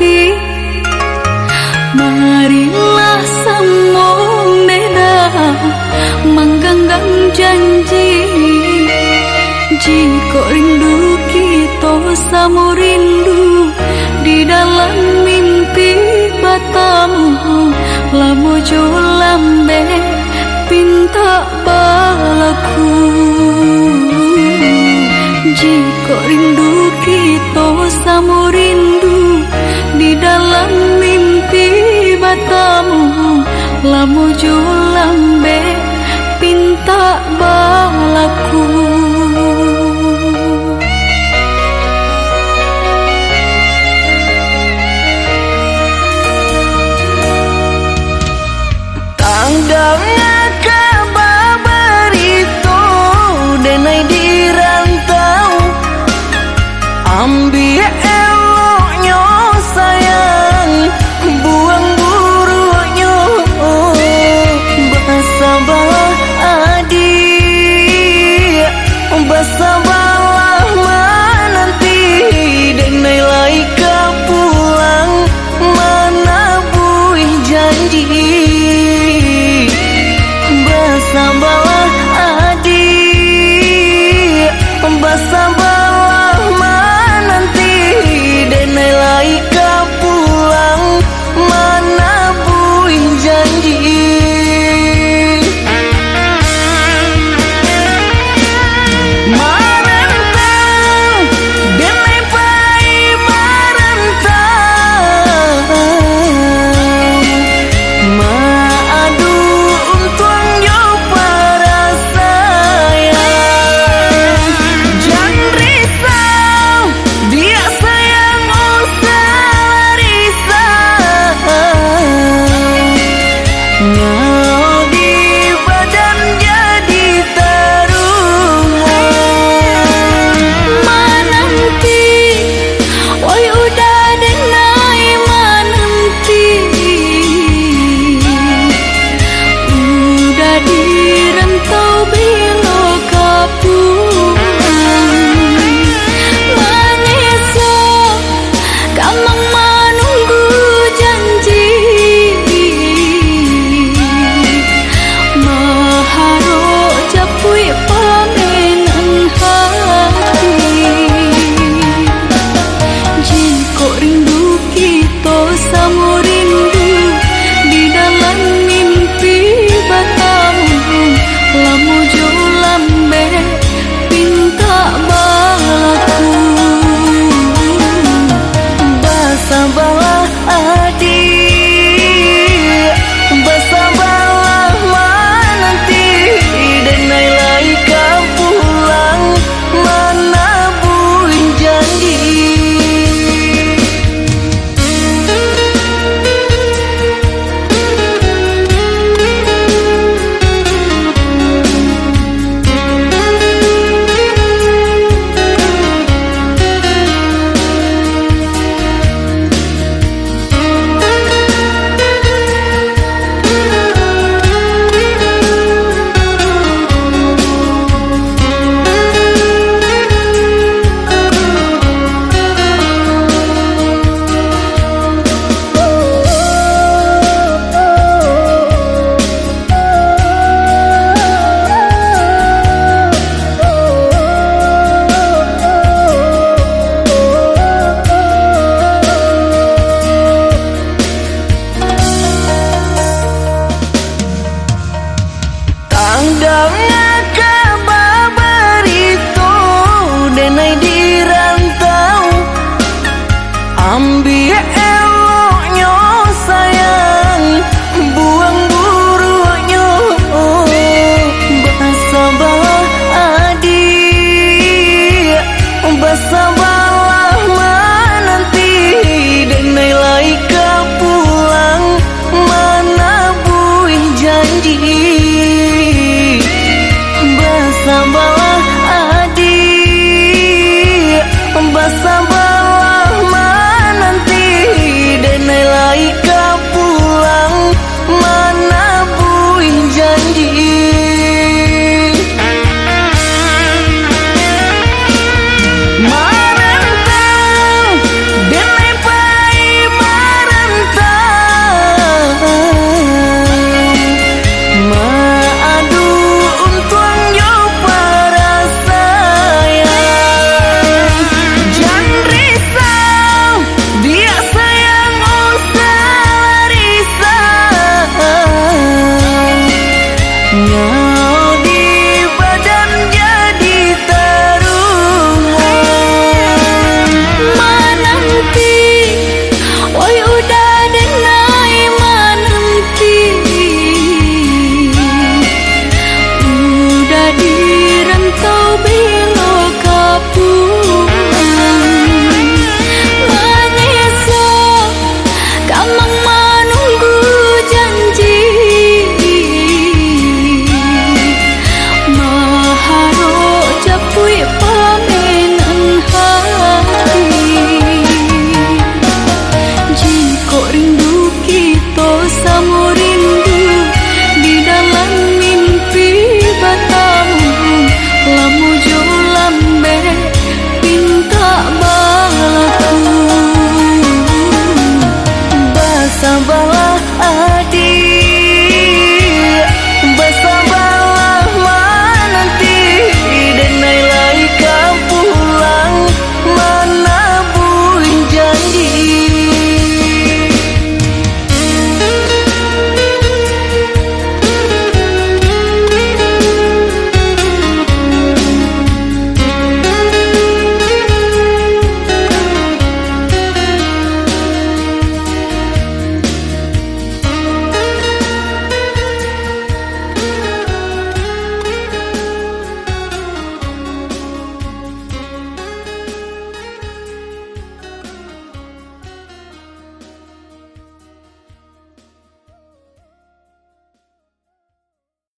hati Marilah semua beda Menggenggam janji Jika rindu kita samu rindu Di dalam mimpi batamu Lamu julambe pinta balaku Jika rindu kita samu rindu matamu lamuju Ambi eloknya sayang Buang buruknya Bahasa balah adik Bahasa balah menanti Dan nilai pulang Mana buih janji Bahasa adi adik